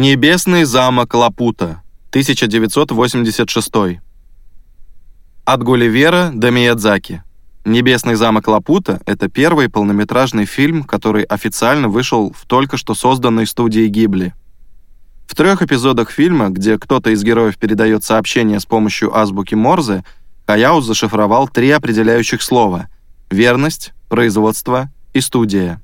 Небесный замок Лапута, 1986. От Гулливера до Миядзаки. «Небесный замок Лапута» — это первый полнометражный фильм, который официально вышел в только что созданной студии Гибли. В трех эпизодах фильма, где кто-то из героев передает сообщение с помощью азбуки Морзе, Хаяо зашифровал три определяющих слова — верность, производство и студия.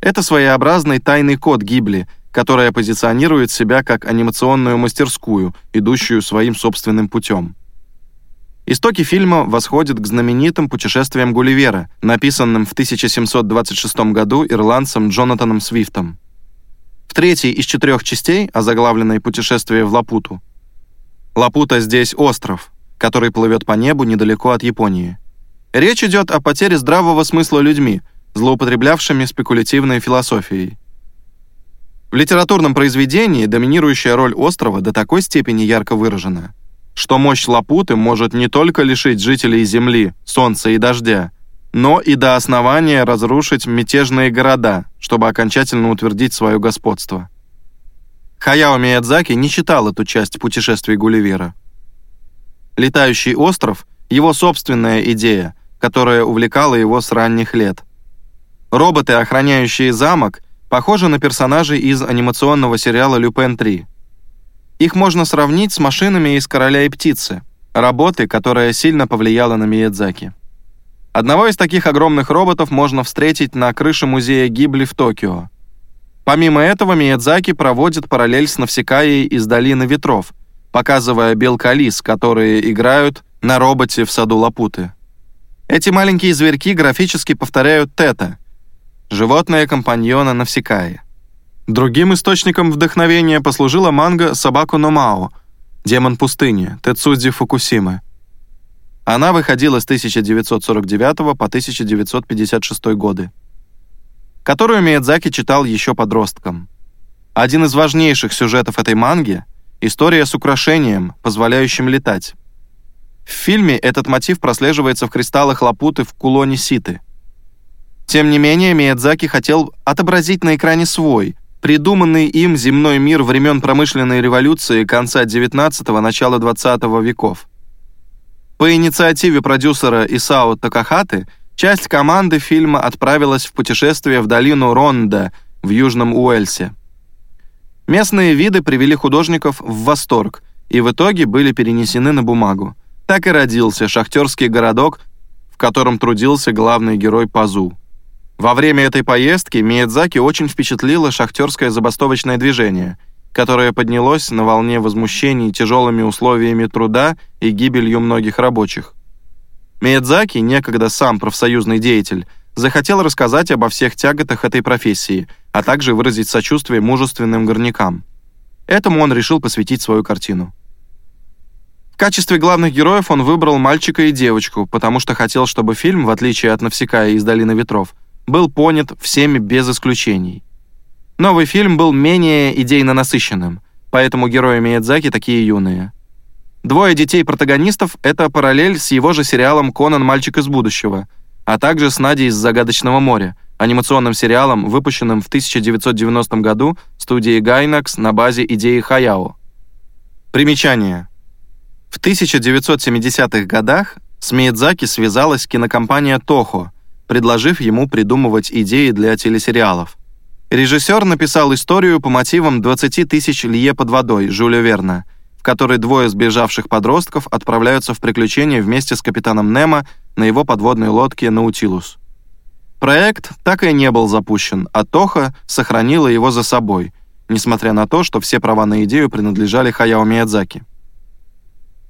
Это своеобразный тайный код Гибли — которая позиционирует себя как анимационную мастерскую, идущую своим собственным путем. Истоки фильма восходят к знаменитым путешествиям Гулливера, написанным в 1726 году ирландцем Джонатаном Свифтом. В третьей из четырех частей, озаглавленной «Путешествие в Лапуту», Лапута здесь остров, который плывет по небу недалеко от Японии. Речь идет о потере здравого смысла людьми, злоупотреблявшими спекулятивной философией. В литературном произведении доминирующая роль острова до такой степени ярко выражена, что мощь Лапуты может не только лишить жителей Земли, Солнца и дождя, но и до основания разрушить мятежные города, чтобы окончательно утвердить свое господство. Хаяо Миядзаки не читал эту часть путешествий Гулливера. Летающий остров — его собственная идея, которая увлекала его с ранних лет. Роботы, охраняющие замок, похожи на персонажей из анимационного сериала «Люпен 3». Их можно сравнить с машинами из «Короля и птицы», работы, которая сильно повлияла на Миядзаки. Одного из таких огромных роботов можно встретить на крыше музея Гибли в Токио. Помимо этого, Миядзаки проводит параллель с Навсекаей из «Долины ветров», показывая белкалис, которые играют на роботе в саду Лапуты. Эти маленькие зверьки графически повторяют Тета — животное компаньона Навсекаи. Другим источником вдохновения послужила манга «Собаку Номао», «Демон пустыни» Тецудзи Фукусимы. Она выходила с 1949 по 1956 годы, которую Миядзаки читал еще подростком. Один из важнейших сюжетов этой манги — история с украшением, позволяющим летать. В фильме этот мотив прослеживается в кристаллах лапуты в кулоне Ситы — тем не менее, Миядзаки хотел отобразить на экране свой, придуманный им земной мир времен промышленной революции конца XIX – начала XX веков. По инициативе продюсера Исао Такахаты часть команды фильма отправилась в путешествие в долину Ронда в Южном Уэльсе. Местные виды привели художников в восторг и в итоге были перенесены на бумагу. Так и родился шахтерский городок, в котором трудился главный герой Пазу. Во время этой поездки Миядзаки очень впечатлило шахтерское забастовочное движение, которое поднялось на волне возмущений тяжелыми условиями труда и гибелью многих рабочих. Миядзаки, некогда сам профсоюзный деятель, захотел рассказать обо всех тяготах этой профессии, а также выразить сочувствие мужественным горнякам. Этому он решил посвятить свою картину. В качестве главных героев он выбрал мальчика и девочку, потому что хотел, чтобы фильм, в отличие от «Навсекая» из «Долины ветров», был понят всеми без исключений. Новый фильм был менее идейно насыщенным, поэтому герои Миядзаки такие юные. Двое детей-протагонистов — это параллель с его же сериалом «Конан. Мальчик из будущего», а также с Надей из «Загадочного моря», анимационным сериалом, выпущенным в 1990 году студией Gainax на базе идеи Хаяо. Примечание. В 1970-х годах с Миядзаки связалась кинокомпания Toho, предложив ему придумывать идеи для телесериалов. Режиссер написал историю по мотивам «20 тысяч лье под водой» Жюля Верна, в которой двое сбежавших подростков отправляются в приключения вместе с капитаном Немо на его подводной лодке «Наутилус». Проект так и не был запущен, а Тоха сохранила его за собой, несмотря на то, что все права на идею принадлежали Хаяо Миядзаки.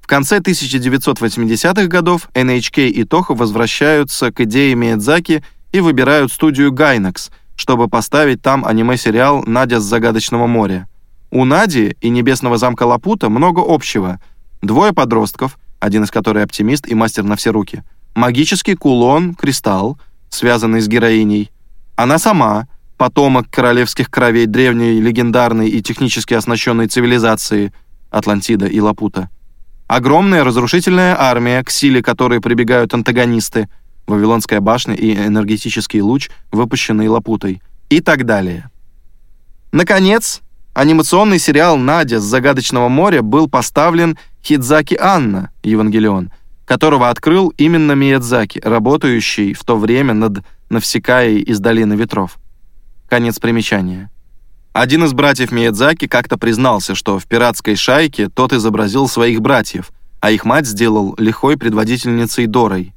В конце 1980-х годов NHK и Toho возвращаются к идее Миядзаки и выбирают студию Gainax, чтобы поставить там аниме-сериал «Надя с загадочного моря». У Нади и Небесного замка Лапута много общего. Двое подростков, один из которых оптимист и мастер на все руки. Магический кулон, кристалл, связанный с героиней. Она сама, потомок королевских кровей древней, легендарной и технически оснащенной цивилизации Атлантида и Лапута. Огромная разрушительная армия, к силе которой прибегают антагонисты, Вавилонская башня и энергетический луч, выпущенный Лапутой, и так далее. Наконец, Анимационный сериал «Надя» с загадочного моря был поставлен Хидзаки Анна, Евангелион, которого открыл именно Миядзаки, работающий в то время над Навсекаей из Долины Ветров. Конец примечания. Один из братьев Миядзаки как-то признался, что в пиратской шайке тот изобразил своих братьев, а их мать сделал лихой предводительницей Дорой.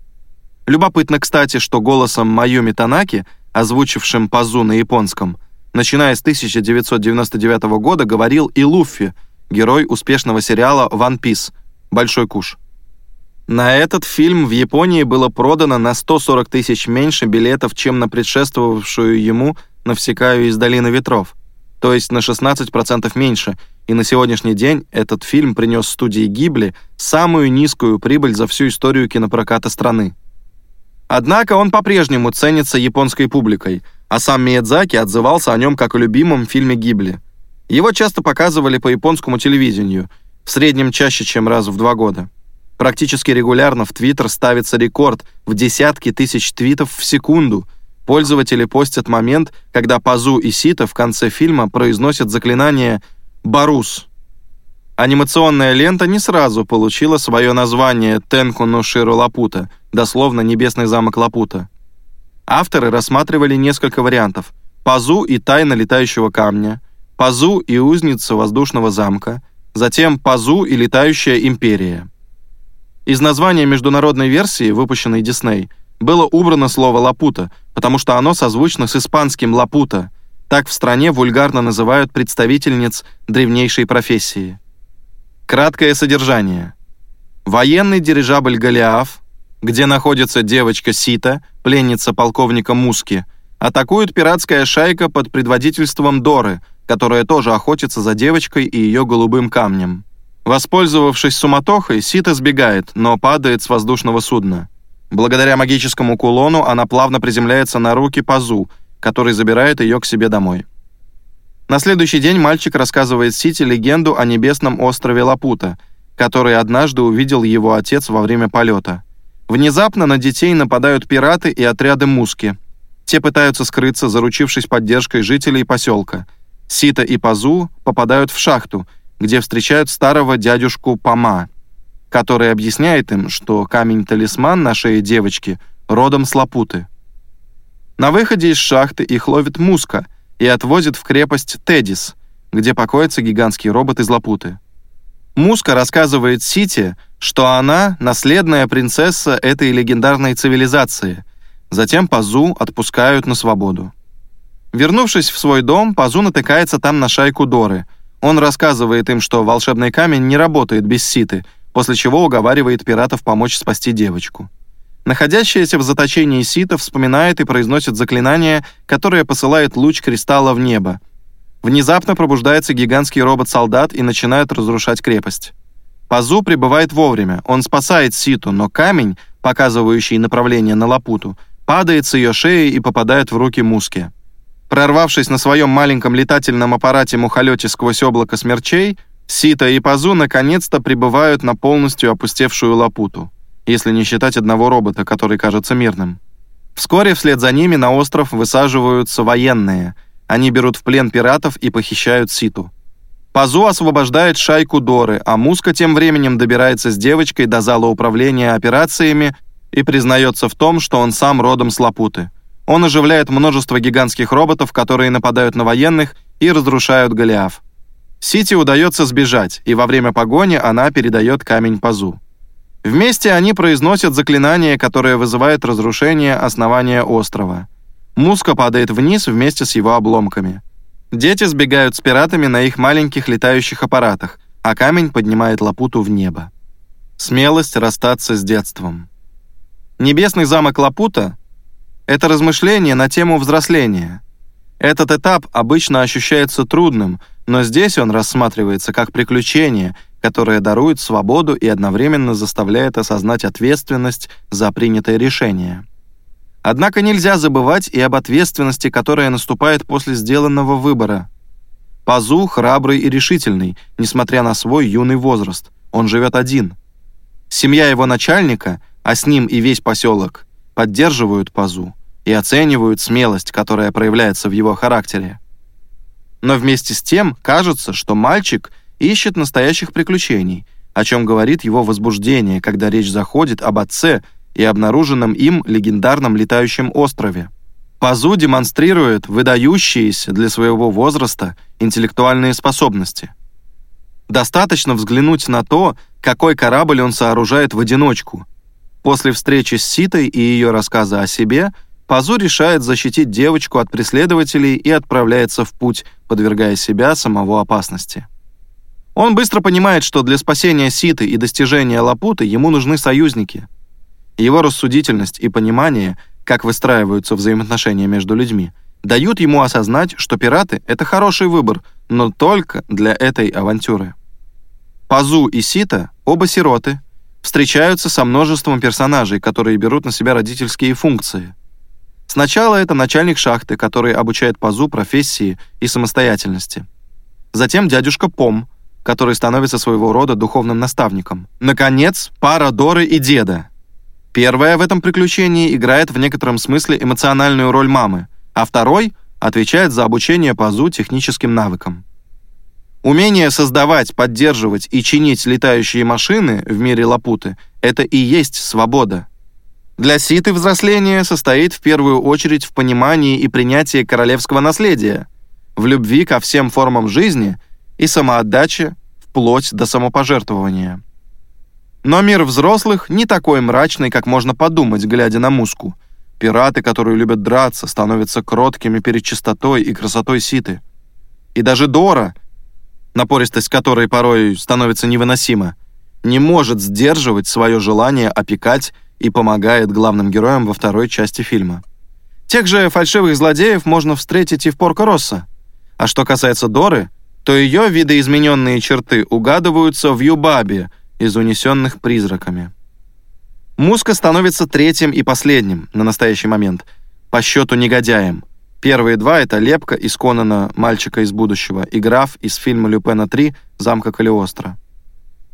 Любопытно, кстати, что голосом Майюми Танаки, озвучившим Пазу на японском, начиная с 1999 года говорил и Луффи, герой успешного сериала «One Piece» «Большой куш». На этот фильм в Японии было продано на 140 тысяч меньше билетов, чем на предшествовавшую ему «Навсекаю из долины ветров» то есть на 16% меньше, и на сегодняшний день этот фильм принес студии Гибли самую низкую прибыль за всю историю кинопроката страны. Однако он по-прежнему ценится японской публикой, а сам Миядзаки отзывался о нем как о любимом фильме Гибли. Его часто показывали по японскому телевидению, в среднем чаще, чем раз в два года. Практически регулярно в Твиттер ставится рекорд в десятки тысяч твитов в секунду – Пользователи постят момент, когда Пазу и Сита в конце фильма произносят заклинание «Барус». Анимационная лента не сразу получила свое название Тенку но Ширу Лапута, дословно «Небесный замок Лапута». Авторы рассматривали несколько вариантов. Пазу и тайна летающего камня, Пазу и узница воздушного замка, затем Пазу и летающая империя. Из названия международной версии, выпущенной Дисней, было убрано слово «лапута», потому что оно созвучно с испанским «лапута». Так в стране вульгарно называют представительниц древнейшей профессии. Краткое содержание. Военный дирижабль «Голиаф», где находится девочка Сита, пленница полковника Муски, атакует пиратская шайка под предводительством Доры, которая тоже охотится за девочкой и ее голубым камнем. Воспользовавшись суматохой, Сита сбегает, но падает с воздушного судна. Благодаря магическому кулону она плавно приземляется на руки Пазу, который забирает ее к себе домой. На следующий день мальчик рассказывает Сити легенду о небесном острове Лапута, который однажды увидел его отец во время полета. Внезапно на детей нападают пираты и отряды Муски. Те пытаются скрыться, заручившись поддержкой жителей поселка. Сита и Пазу попадают в шахту, где встречают старого дядюшку Пама – который объясняет им, что камень-талисман на шее девочки родом с Лапуты. На выходе из шахты их ловит Муска и отвозит в крепость Тедис, где покоится гигантский робот из Лапуты. Муска рассказывает Сити, что она наследная принцесса этой легендарной цивилизации. Затем Пазу отпускают на свободу. Вернувшись в свой дом, Пазу натыкается там на шайку Доры. Он рассказывает им, что волшебный камень не работает без Ситы — после чего уговаривает пиратов помочь спасти девочку. Находящаяся в заточении Сита вспоминает и произносит заклинание, которое посылает луч кристалла в небо. Внезапно пробуждается гигантский робот-солдат и начинает разрушать крепость. Пазу прибывает вовремя, он спасает Ситу, но камень, показывающий направление на Лапуту, падает с ее шеи и попадает в руки Муски. Прорвавшись на своем маленьком летательном аппарате-мухолете сквозь облако смерчей, Сита и Пазу наконец-то прибывают на полностью опустевшую Лапуту, если не считать одного робота, который кажется мирным. Вскоре вслед за ними на остров высаживаются военные. Они берут в плен пиратов и похищают Ситу. Пазу освобождает шайку Доры, а Муска тем временем добирается с девочкой до зала управления операциями и признается в том, что он сам родом с Лапуты. Он оживляет множество гигантских роботов, которые нападают на военных и разрушают Голиаф. Сити удается сбежать, и во время погони она передает камень Пазу. Вместе они произносят заклинание, которое вызывает разрушение основания острова. Муска падает вниз вместе с его обломками. Дети сбегают с пиратами на их маленьких летающих аппаратах, а камень поднимает Лапуту в небо. Смелость расстаться с детством. Небесный замок Лапута — это размышление на тему взросления. Этот этап обычно ощущается трудным — но здесь он рассматривается как приключение, которое дарует свободу и одновременно заставляет осознать ответственность за принятое решение. Однако нельзя забывать и об ответственности, которая наступает после сделанного выбора. Пазу храбрый и решительный, несмотря на свой юный возраст. Он живет один. Семья его начальника, а с ним и весь поселок, поддерживают Пазу и оценивают смелость, которая проявляется в его характере. Но вместе с тем кажется, что мальчик ищет настоящих приключений, о чем говорит его возбуждение, когда речь заходит об отце и обнаруженном им легендарном летающем острове. Пазу демонстрирует выдающиеся для своего возраста интеллектуальные способности. Достаточно взглянуть на то, какой корабль он сооружает в одиночку. После встречи с Ситой и ее рассказа о себе, Пазу решает защитить девочку от преследователей и отправляется в путь, подвергая себя самого опасности. Он быстро понимает, что для спасения Ситы и достижения Лапуты ему нужны союзники. Его рассудительность и понимание – как выстраиваются взаимоотношения между людьми, дают ему осознать, что пираты — это хороший выбор, но только для этой авантюры. Пазу и Сита — оба сироты, встречаются со множеством персонажей, которые берут на себя родительские функции. Сначала это начальник шахты, который обучает Пазу профессии и самостоятельности. Затем дядюшка Пом, который становится своего рода духовным наставником. Наконец, пара Доры и деда, Первая в этом приключении играет в некотором смысле эмоциональную роль мамы, а второй отвечает за обучение Пазу техническим навыкам. Умение создавать, поддерживать и чинить летающие машины в мире Лапуты — это и есть свобода. Для Ситы взросление состоит в первую очередь в понимании и принятии королевского наследия, в любви ко всем формам жизни и самоотдаче вплоть до самопожертвования. Но мир взрослых не такой мрачный, как можно подумать, глядя на Муску. Пираты, которые любят драться, становятся кроткими перед чистотой и красотой Ситы. И даже Дора, напористость которой порой становится невыносима, не может сдерживать свое желание опекать и помогает главным героям во второй части фильма. Тех же фальшивых злодеев можно встретить и в Порко-Россо. А что касается Доры, то ее видоизмененные черты угадываются в Юбабе, из унесенных призраками. Муска становится третьим и последним на настоящий момент, по счету негодяем. Первые два — это Лепка из Конана «Мальчика из будущего» и Граф из фильма Люпена 3 «Замка Калиостро»,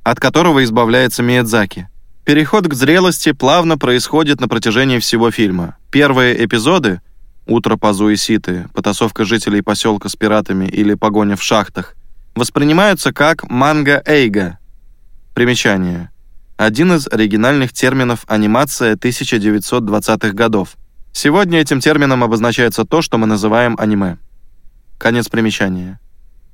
от которого избавляется Миядзаки. Переход к зрелости плавно происходит на протяжении всего фильма. Первые эпизоды «Утро по Зуиситы», «Потасовка жителей поселка с пиратами» или «Погоня в шахтах» воспринимаются как манга-эйга, Примечание. Один из оригинальных терминов анимация 1920-х годов. Сегодня этим термином обозначается то, что мы называем аниме. Конец примечания.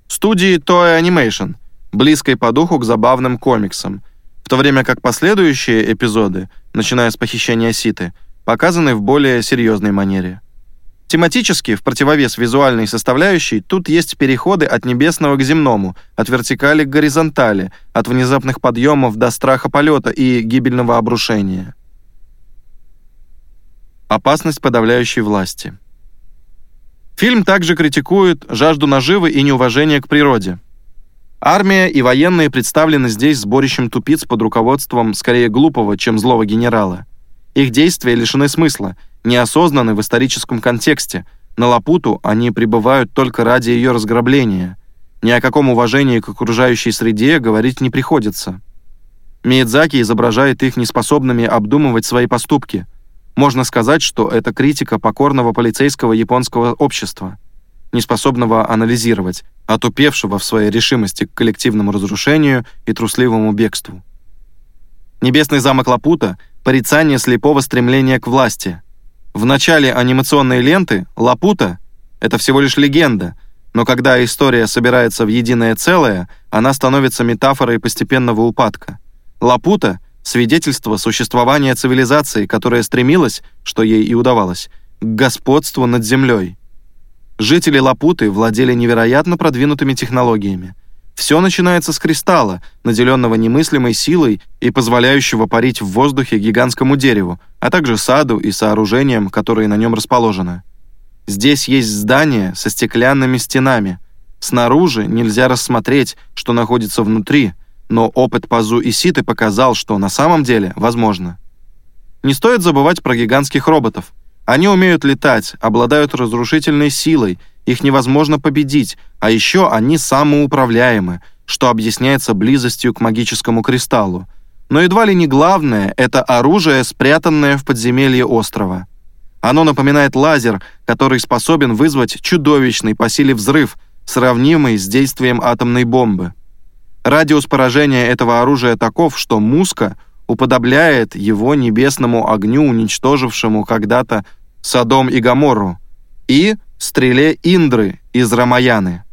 Студии Toei Animation, близкой по духу к забавным комиксам, то время как последующие эпизоды, начиная с похищения Ситы, показаны в более серьезной манере. Тематически, в противовес визуальной составляющей, тут есть переходы от небесного к земному, от вертикали к горизонтали, от внезапных подъемов до страха полета и гибельного обрушения. Опасность подавляющей власти. Фильм также критикует жажду наживы и неуважение к природе. Армия и военные представлены здесь сборищем тупиц под руководством скорее глупого, чем злого генерала. Их действия лишены смысла – неосознаны в историческом контексте. На Лапуту они прибывают только ради ее разграбления. Ни о каком уважении к окружающей среде говорить не приходится. Миядзаки изображает их неспособными обдумывать свои поступки. Можно сказать, что это критика покорного полицейского японского общества, неспособного анализировать, отупевшего в своей решимости к коллективному разрушению и трусливому бегству. Небесный замок Лапута — порицание слепого стремления к власти — в начале анимационной ленты Лапута — это всего лишь легенда, но когда история собирается в единое целое, она становится метафорой постепенного упадка. Лапута — свидетельство существования цивилизации, которая стремилась, что ей и удавалось, к господству над землей. Жители Лапуты владели невероятно продвинутыми технологиями. Все начинается с кристалла, наделенного немыслимой силой и позволяющего парить в воздухе гигантскому дереву, а также саду и сооружениям, которые на нем расположены. Здесь есть здание со стеклянными стенами. Снаружи нельзя рассмотреть, что находится внутри, но опыт Пазу и Ситы показал, что на самом деле возможно. Не стоит забывать про гигантских роботов. Они умеют летать, обладают разрушительной силой их невозможно победить, а еще они самоуправляемы, что объясняется близостью к магическому кристаллу. Но едва ли не главное — это оружие, спрятанное в подземелье острова. Оно напоминает лазер, который способен вызвать чудовищный по силе взрыв, сравнимый с действием атомной бомбы. Радиус поражения этого оружия таков, что Муска уподобляет его небесному огню, уничтожившему когда-то Содом и Гоморру, и стреле Индры из Рамаяны.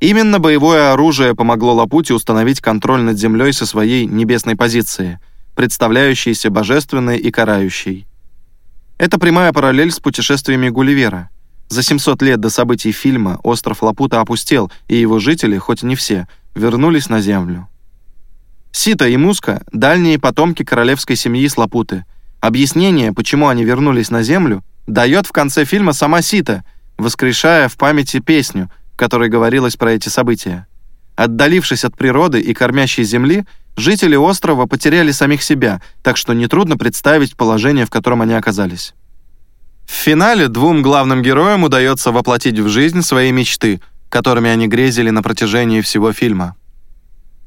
Именно боевое оружие помогло Лапуте установить контроль над землей со своей небесной позиции, представляющейся божественной и карающей. Это прямая параллель с путешествиями Гулливера. За 700 лет до событий фильма остров Лапута опустел, и его жители, хоть не все, вернулись на землю. Сита и Муска – дальние потомки королевской семьи с Лапуты. Объяснение, почему они вернулись на землю, дает в конце фильма сама Сита, воскрешая в памяти песню, в которой говорилось про эти события. Отдалившись от природы и кормящей земли, жители острова потеряли самих себя, так что нетрудно представить положение, в котором они оказались. В финале двум главным героям удается воплотить в жизнь свои мечты, которыми они грезили на протяжении всего фильма.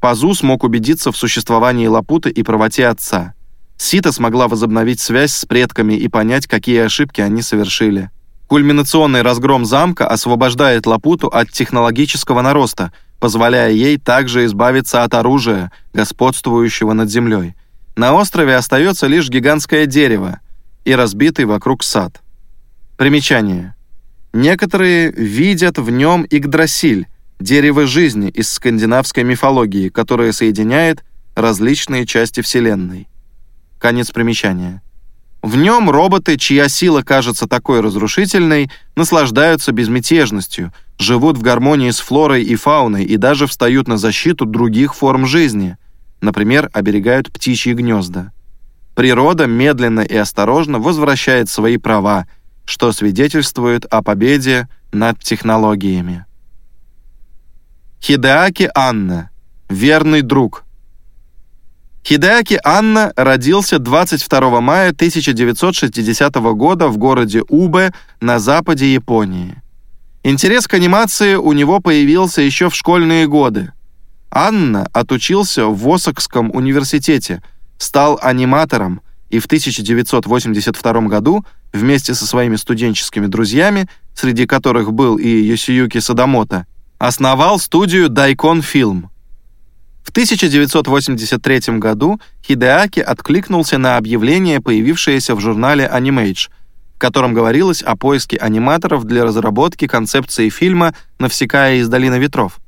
Пазу смог убедиться в существовании Лапуты и правоте отца. Сита смогла возобновить связь с предками и понять, какие ошибки они совершили. Кульминационный разгром замка освобождает Лапуту от технологического нароста, позволяя ей также избавиться от оружия, господствующего над землей. На острове остается лишь гигантское дерево и разбитый вокруг сад. Примечание. Некоторые видят в нем Игдрасиль, дерево жизни из скандинавской мифологии, которое соединяет различные части Вселенной. Конец примечания. В нем роботы, чья сила кажется такой разрушительной, наслаждаются безмятежностью, живут в гармонии с флорой и фауной и даже встают на защиту других форм жизни, например, оберегают птичьи гнезда. Природа медленно и осторожно возвращает свои права, что свидетельствует о победе над технологиями. Хидеаки Анна. Верный друг. Хидеаки Анна родился 22 мая 1960 года в городе Убе на западе Японии. Интерес к анимации у него появился еще в школьные годы. Анна отучился в Осакском университете, стал аниматором и в 1982 году вместе со своими студенческими друзьями, среди которых был и Йосиюки Садамото, основал студию Daikon Film. В 1983 году Хидеаки откликнулся на объявление, появившееся в журнале Animage, в котором говорилось о поиске аниматоров для разработки концепции фильма «Навсекая из долины ветров».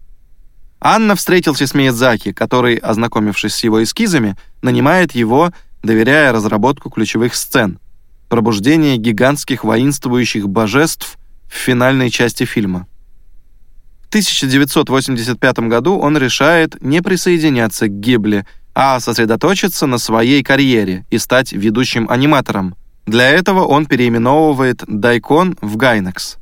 Анна встретился с Миядзаки, который, ознакомившись с его эскизами, нанимает его, доверяя разработку ключевых сцен, пробуждение гигантских воинствующих божеств в финальной части фильма. В 1985 году он решает не присоединяться к Гибли, а сосредоточиться на своей карьере и стать ведущим аниматором. Для этого он переименовывает Дайкон в Гайнекс.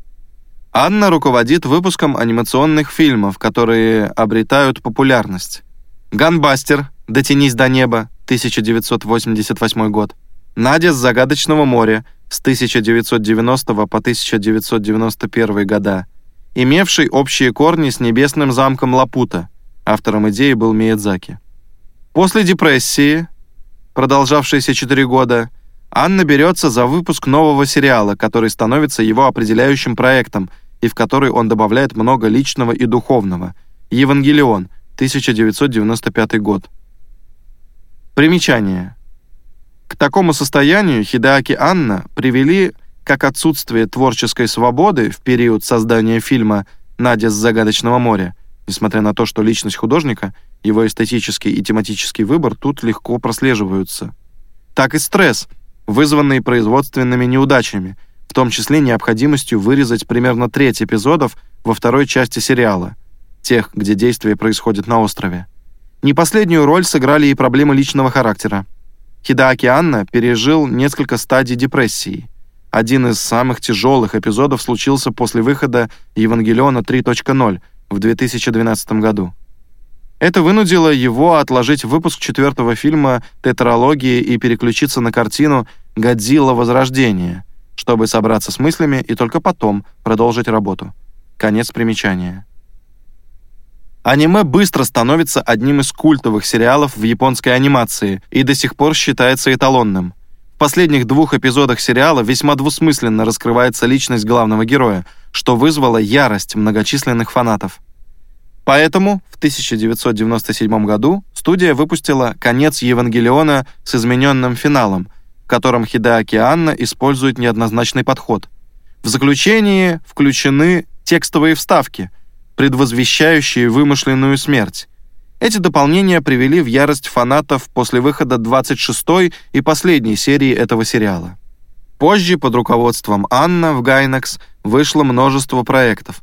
Анна руководит выпуском анимационных фильмов, которые обретают популярность. «Ганбастер. Дотянись до неба» 1988 год. «Надя с загадочного моря» с 1990 по 1991 года имевший общие корни с небесным замком Лапута. Автором идеи был Миядзаки. После депрессии, продолжавшейся 4 года, Анна берется за выпуск нового сериала, который становится его определяющим проектом и в который он добавляет много личного и духовного. «Евангелион», 1995 год. Примечание. К такому состоянию Хидеаки Анна привели как отсутствие творческой свободы в период создания фильма «Надя с загадочного моря», несмотря на то, что личность художника, его эстетический и тематический выбор тут легко прослеживаются, так и стресс, вызванный производственными неудачами, в том числе необходимостью вырезать примерно треть эпизодов во второй части сериала, тех, где действие происходит на острове. Не последнюю роль сыграли и проблемы личного характера. Хидааки Анна пережил несколько стадий депрессии – один из самых тяжелых эпизодов случился после выхода Евангелиона 3.0 в 2012 году. Это вынудило его отложить выпуск четвертого фильма «Тетралогии» и переключиться на картину «Годзилла. Возрождение», чтобы собраться с мыслями и только потом продолжить работу. Конец примечания. Аниме быстро становится одним из культовых сериалов в японской анимации и до сих пор считается эталонным – В последних двух эпизодах сериала весьма двусмысленно раскрывается личность главного героя, что вызвало ярость многочисленных фанатов. Поэтому в 1997 году студия выпустила «Конец Евангелиона» с измененным финалом, в котором Хидеаки Анна использует неоднозначный подход. В заключении включены текстовые вставки, предвозвещающие вымышленную смерть, эти дополнения привели в ярость фанатов после выхода 26-й и последней серии этого сериала. Позже под руководством Анна в Gainax вышло множество проектов,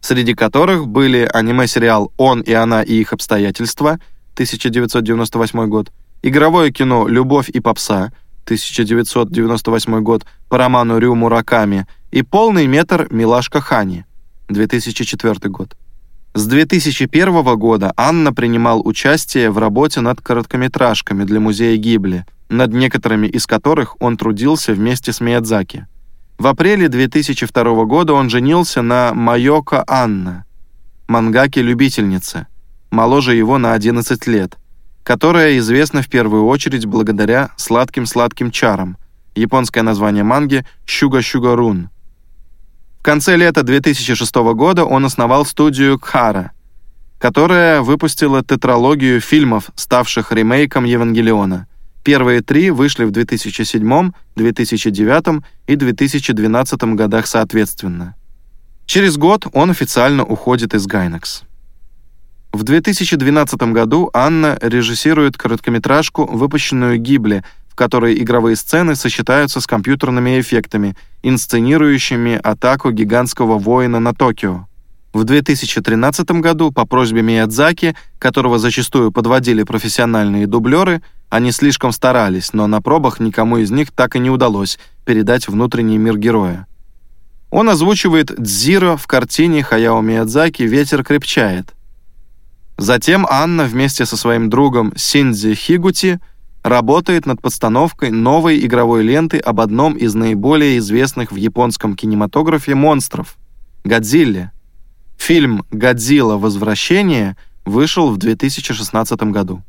среди которых были аниме-сериал «Он и она и их обстоятельства» 1998 год, игровое кино «Любовь и попса» 1998 год по роману Рю Мураками и полный метр «Милашка Хани» 2004 год. С 2001 года Анна принимал участие в работе над короткометражками для музея Гибли, над некоторыми из которых он трудился вместе с Миядзаки. В апреле 2002 года он женился на Майоко Анна, мангаке-любительнице, моложе его на 11 лет, которая известна в первую очередь благодаря «Сладким-сладким чарам», японское название манги «Шуга Шуга Рун», в конце лета 2006 года он основал студию Кхара, которая выпустила тетралогию фильмов, ставших ремейком Евангелиона. Первые три вышли в 2007, 2009 и 2012 годах соответственно. Через год он официально уходит из Gainax. В 2012 году Анна режиссирует короткометражку, выпущенную Гибли в которой игровые сцены сочетаются с компьютерными эффектами, инсценирующими атаку гигантского воина на Токио. В 2013 году по просьбе Миядзаки, которого зачастую подводили профессиональные дублеры, они слишком старались, но на пробах никому из них так и не удалось передать внутренний мир героя. Он озвучивает Дзиро в картине Хаяо Миядзаки «Ветер крепчает». Затем Анна вместе со своим другом Синдзи Хигути работает над подстановкой новой игровой ленты об одном из наиболее известных в японском кинематографе монстров — Годзилле. Фильм «Годзилла. Возвращение» вышел в 2016 году.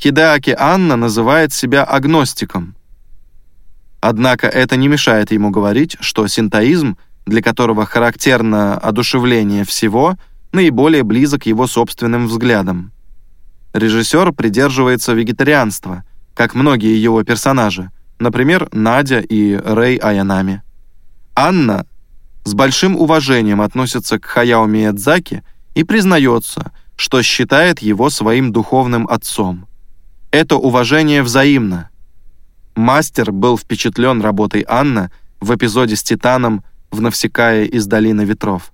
Хидеаки Анна называет себя агностиком. Однако это не мешает ему говорить, что синтоизм, для которого характерно одушевление всего, наиболее близок его собственным взглядам. Режиссер придерживается вегетарианства, как многие его персонажи, например, Надя и Рэй Аянами. Анна с большим уважением относится к Хаяо Миядзаки и признается, что считает его своим духовным отцом. Это уважение взаимно. Мастер был впечатлен работой Анна в эпизоде с Титаном в «Навсекая из долины ветров».